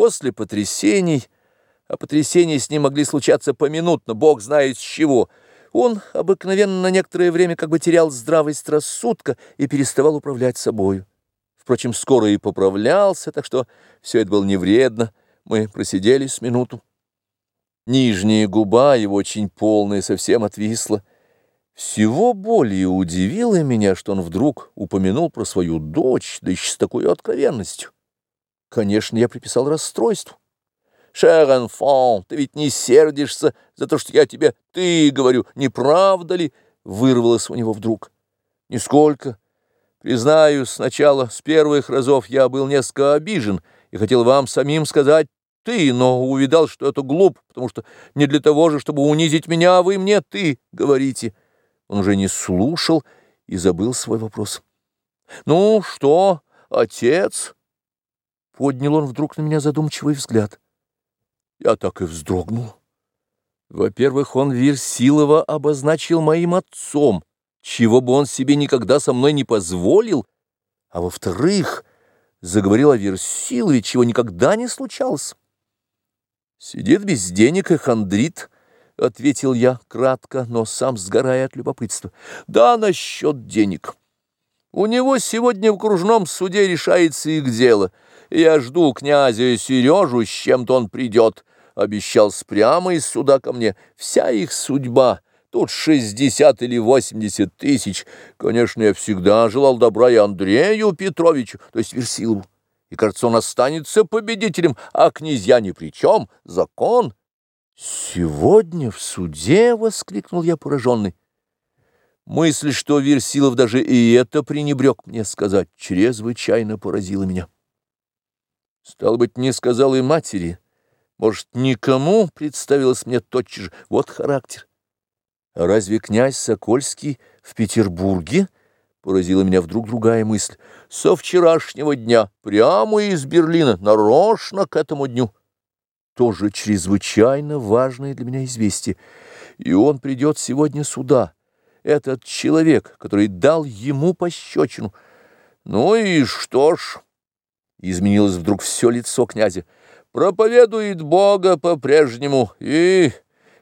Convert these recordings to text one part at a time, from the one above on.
После потрясений, а потрясения с ним могли случаться поминутно, бог знает с чего, он обыкновенно на некоторое время как бы терял здравость рассудка и переставал управлять собою. Впрочем, скоро и поправлялся, так что все это было не вредно. Мы просидели с минуту. Нижняя губа его очень полная совсем отвисла. Всего более удивило меня, что он вдруг упомянул про свою дочь, да еще с такой откровенностью. Конечно, я приписал расстройству. «Шер enfant, ты ведь не сердишься за то, что я тебе «ты» говорю, не правда ли?» вырвалось у него вдруг. «Нисколько. Признаюсь, сначала, с первых разов я был несколько обижен и хотел вам самим сказать «ты», но увидал, что это глуп, потому что не для того же, чтобы унизить меня, вы мне «ты» говорите». Он уже не слушал и забыл свой вопрос. «Ну что, отец?» Поднял он вдруг на меня задумчивый взгляд. Я так и вздрогнул. Во-первых, он Версилова обозначил моим отцом, чего бы он себе никогда со мной не позволил, а во-вторых, заговорил о Версилове, чего никогда не случалось. «Сидит без денег и хандрит», — ответил я кратко, но сам сгорая от любопытства. «Да, насчет денег. У него сегодня в окружном суде решается их дело». Я жду князя Сережу, с чем-то он придет. Обещал прямо из суда ко мне. Вся их судьба. Тут шестьдесят или восемьдесят тысяч. Конечно, я всегда желал добра и Андрею Петровичу, то есть Версилову. И, кажется, он останется победителем, а князья ни при чем. Закон. «Сегодня в суде?» — воскликнул я пораженный. Мысль, что Версилов даже и это пренебрег мне сказать, чрезвычайно поразила меня. Стал быть, не сказал и матери. Может, никому представилось мне тотчас же. Вот характер. Разве князь Сокольский в Петербурге? Поразила меня вдруг другая мысль. Со вчерашнего дня, прямо из Берлина, нарочно к этому дню. Тоже чрезвычайно важное для меня известие. И он придет сегодня сюда. Этот человек, который дал ему пощечину. Ну и что ж... Изменилось вдруг все лицо князя. Проповедует Бога по-прежнему и...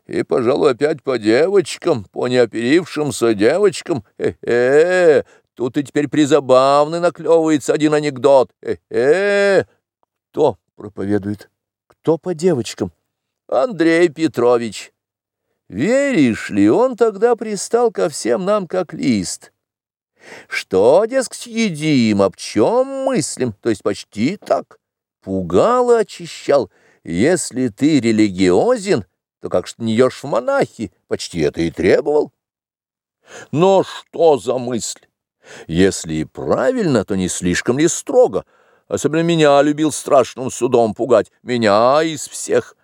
И, пожалуй, опять по девочкам, по неоперившимся девочкам. Э-э, тут и теперь призабавный наклевывается один анекдот. Э-э, кто проповедует? Кто по девочкам? Андрей Петрович. Веришь ли, он тогда пристал ко всем нам как лист. Что, дескать, едим, об чем мыслим, то есть почти так. Пугал и очищал. Если ты религиозен, то как что не в монахи, почти это и требовал. Но что за мысль? Если и правильно, то не слишком ли строго? Особенно меня любил страшным судом пугать, меня из всех.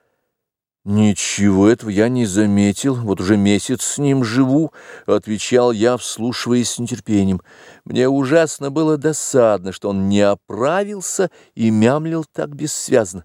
«Ничего этого я не заметил, вот уже месяц с ним живу», — отвечал я, вслушиваясь с нетерпением. Мне ужасно было досадно, что он не оправился и мямлил так бессвязно.